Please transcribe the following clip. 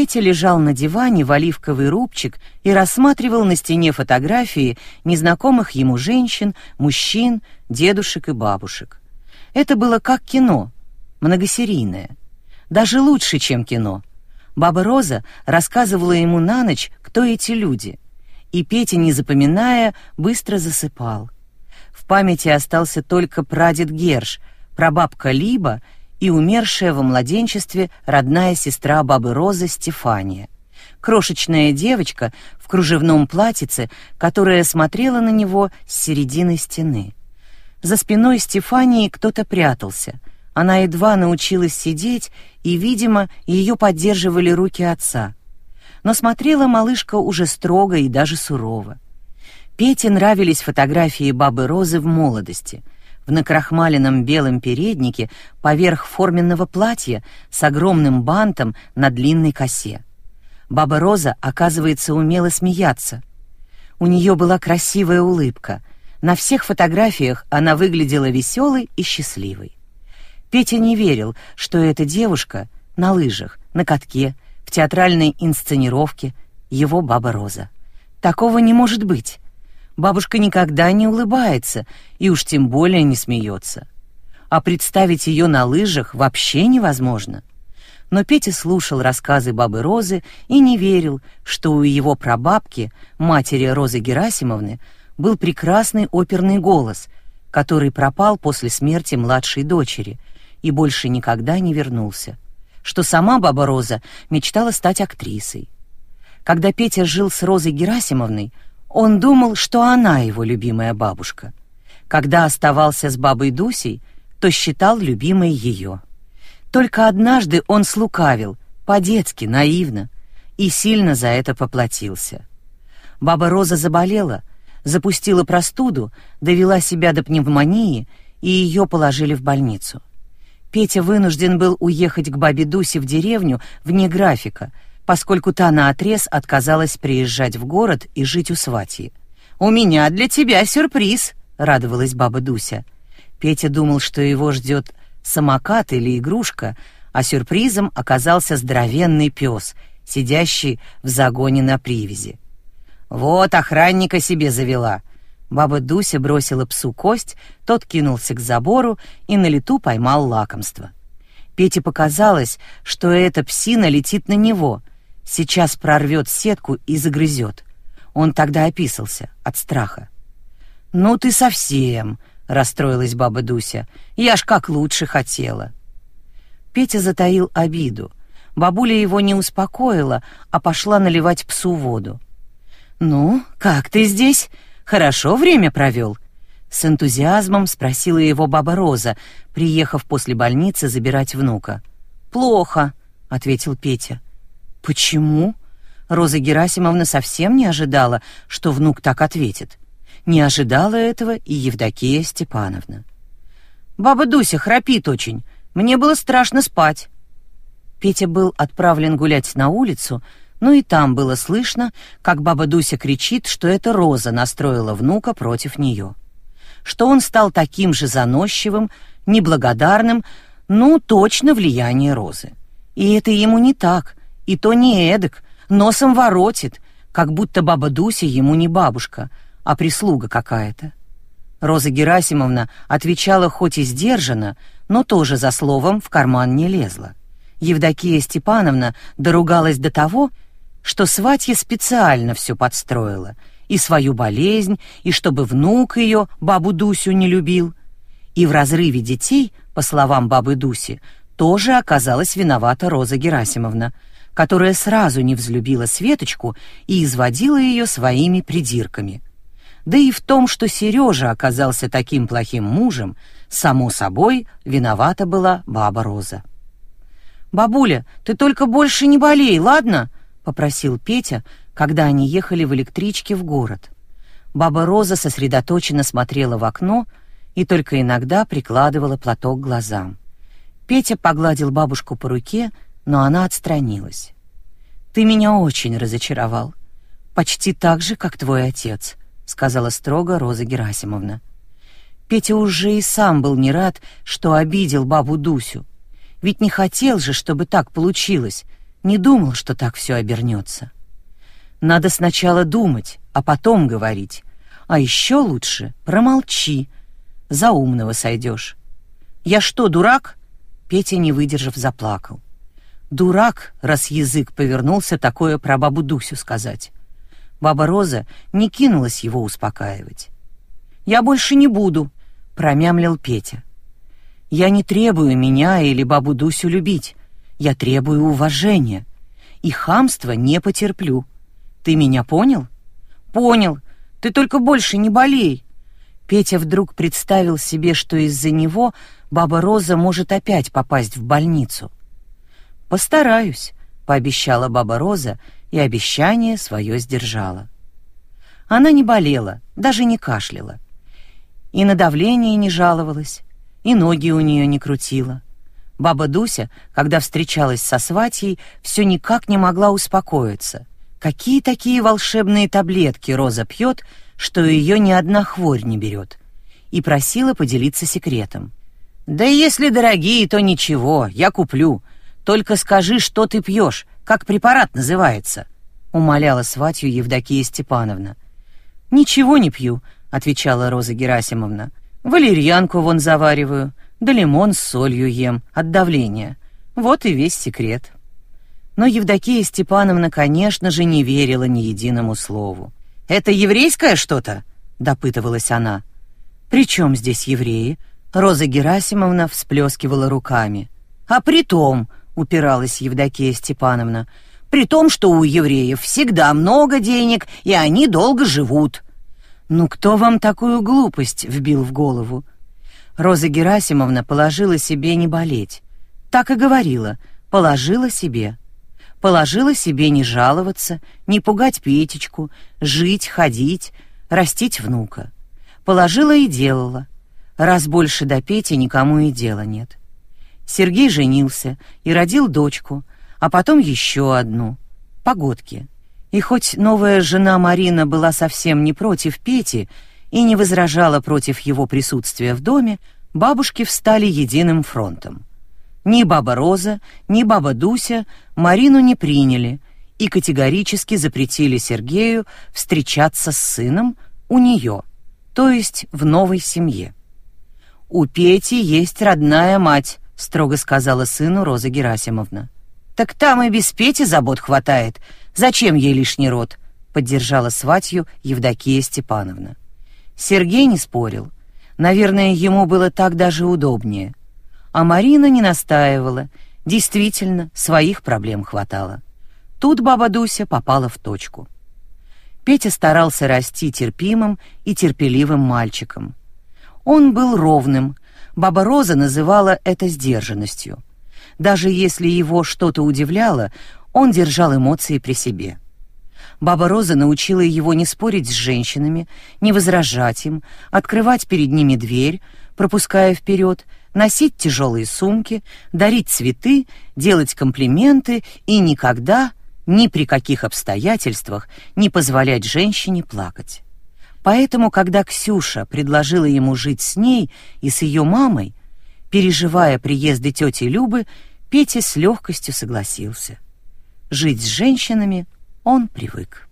Петя лежал на диване в оливковый рубчик и рассматривал на стене фотографии незнакомых ему женщин, мужчин, дедушек и бабушек. Это было как кино, многосерийное. Даже лучше, чем кино. Баба Роза рассказывала ему на ночь, кто эти люди. И Петя, не запоминая, быстро засыпал. В памяти остался только прадед Герш, прабабка Либа и умершая во младенчестве родная сестра бабы Розы Стефания. Крошечная девочка в кружевном платьице, которая смотрела на него с середины стены. За спиной Стефании кто-то прятался. Она едва научилась сидеть, и, видимо, ее поддерживали руки отца. Но смотрела малышка уже строго и даже сурово. Пете нравились фотографии бабы Розы в молодости — в накрахмаленном белом переднике поверх форменного платья с огромным бантом на длинной косе. Баба Роза, оказывается, умела смеяться. У нее была красивая улыбка. На всех фотографиях она выглядела веселой и счастливой. Петя не верил, что эта девушка на лыжах, на катке, в театральной инсценировке его баба Роза. Такого не может быть. Бабушка никогда не улыбается и уж тем более не смеется. А представить ее на лыжах вообще невозможно. Но Петя слушал рассказы бабы Розы и не верил, что у его прабабки, матери Розы Герасимовны, был прекрасный оперный голос, который пропал после смерти младшей дочери и больше никогда не вернулся. Что сама баба Роза мечтала стать актрисой. Когда Петя жил с Розой Герасимовной, он думал, что она его любимая бабушка. Когда оставался с бабой Дусей, то считал любимой ее. Только однажды он слукавил, по-детски, наивно, и сильно за это поплатился. Баба Роза заболела, запустила простуду, довела себя до пневмонии, и ее положили в больницу. Петя вынужден был уехать к бабе Дусе в деревню вне графика — поскольку та наотрез отказалась приезжать в город и жить у сватьи. «У меня для тебя сюрприз», — радовалась баба Дуся. Петя думал, что его ждет самокат или игрушка, а сюрпризом оказался здоровенный пес, сидящий в загоне на привязи. «Вот охранника себе завела», Баба Дуся бросила псу кость, тот кинулся к забору и на лету поймал лакомство. Пете показалось, что эта псина летит на него, Сейчас прорвет сетку и загрызет. Он тогда описался от страха. «Ну ты совсем!» — расстроилась баба Дуся. «Я ж как лучше хотела!» Петя затаил обиду. Бабуля его не успокоила, а пошла наливать псу воду. «Ну, как ты здесь? Хорошо время провел?» С энтузиазмом спросила его баба Роза, приехав после больницы забирать внука. «Плохо», — ответил Петя. Почему? Роза Герасимовна совсем не ожидала, что внук так ответит. Не ожидала этого и Евдокия Степановна. Баба Дуся храпит очень. Мне было страшно спать. Петя был отправлен гулять на улицу, но и там было слышно, как баба Дуся кричит, что это Роза настроила внука против нее. Что он стал таким же заносчивым, неблагодарным, ну, точно влияние Розы. И это ему не так, и то не эдак, носом воротит, как будто баба Дуся ему не бабушка, а прислуга какая-то. Роза Герасимовна отвечала хоть и сдержанно, но тоже за словом в карман не лезла. Евдокия Степановна доругалась до того, что сватья специально все подстроила, и свою болезнь, и чтобы внук ее, бабу Дусю, не любил. И в разрыве детей, по словам бабы Дуси, тоже оказалась виновата Роза Герасимовна — которая сразу не взлюбила Светочку и изводила ее своими придирками. Да и в том, что Сережа оказался таким плохим мужем, само собой, виновата была баба Роза. «Бабуля, ты только больше не болей, ладно?» — попросил Петя, когда они ехали в электричке в город. Баба Роза сосредоточенно смотрела в окно и только иногда прикладывала платок к глазам. Петя погладил бабушку по руке, но она отстранилась. «Ты меня очень разочаровал. Почти так же, как твой отец», — сказала строго Роза Герасимовна. Петя уже и сам был не рад, что обидел бабу Дусю. Ведь не хотел же, чтобы так получилось. Не думал, что так все обернется. Надо сначала думать, а потом говорить. А еще лучше промолчи, за умного сойдешь. Я что, дурак? Петя, не выдержав, заплакал. Дурак, раз язык повернулся такое про бабу Дусю сказать. Баба Роза не кинулась его успокаивать. «Я больше не буду», — промямлил Петя. «Я не требую меня или бабу Дусю любить. Я требую уважения. И хамства не потерплю. Ты меня понял?» «Понял. Ты только больше не болей». Петя вдруг представил себе, что из-за него баба Роза может опять попасть в больницу. «Постараюсь», — пообещала баба Роза, и обещание свое сдержала. Она не болела, даже не кашляла. И на давление не жаловалась, и ноги у нее не крутила. Баба Дуся, когда встречалась со сватьей, все никак не могла успокоиться. Какие такие волшебные таблетки Роза пьет, что ее ни одна хворь не берет? И просила поделиться секретом. «Да если дорогие, то ничего, я куплю. Только скажи, что ты пьешь, как препарат называется», — умоляла сватью Евдокия Степановна. «Ничего не пью», — отвечала Роза Герасимовна. «Валерьянку вон завариваю, да лимон с солью ем от давления. Вот и весь секрет». Но Евдокия Степановна, конечно же, не верила ни единому слову. «Это еврейское что-то?» — допытывалась она. «При чем здесь евреи?» Роза Герасимовна всплескивала руками. «А при том», — упиралась Евдокия Степановна, «при том, что у евреев всегда много денег, и они долго живут». «Ну кто вам такую глупость вбил в голову?» Роза Герасимовна положила себе не болеть. Так и говорила, положила себе. Положила себе не жаловаться, не пугать Петечку, жить, ходить, растить внука. Положила и делала. Раз больше до Пети никому и дела нет. Сергей женился и родил дочку, а потом еще одну, погодки. И хоть новая жена Марина была совсем не против Пети и не возражала против его присутствия в доме, бабушки встали единым фронтом. Ни баба Роза, ни баба Дуся Марину не приняли и категорически запретили Сергею встречаться с сыном у нее, то есть в новой семье. «У Пети есть родная мать», — строго сказала сыну Роза Герасимовна. «Так там и без Пети забот хватает», Зачем ей лишний род? Поддержала сватью Евдокия Степановна. Сергей не спорил. Наверное, ему было так даже удобнее. А Марина не настаивала. Действительно, своих проблем хватало. Тут баба Дуся попала в точку. Петя старался расти терпимым и терпеливым мальчиком. Он был ровным. Баба Роза называла это сдержанностью. Даже если его что-то удивляло, он держал эмоции при себе. Баба Роза научила его не спорить с женщинами, не возражать им, открывать перед ними дверь, пропуская вперед, носить тяжелые сумки, дарить цветы, делать комплименты и никогда, ни при каких обстоятельствах не позволять женщине плакать. Поэтому, когда Ксюша предложила ему жить с ней и с ее мамой, переживая приезды тети Любы, Петя с легкостью согласился. Жить с женщинами он привык.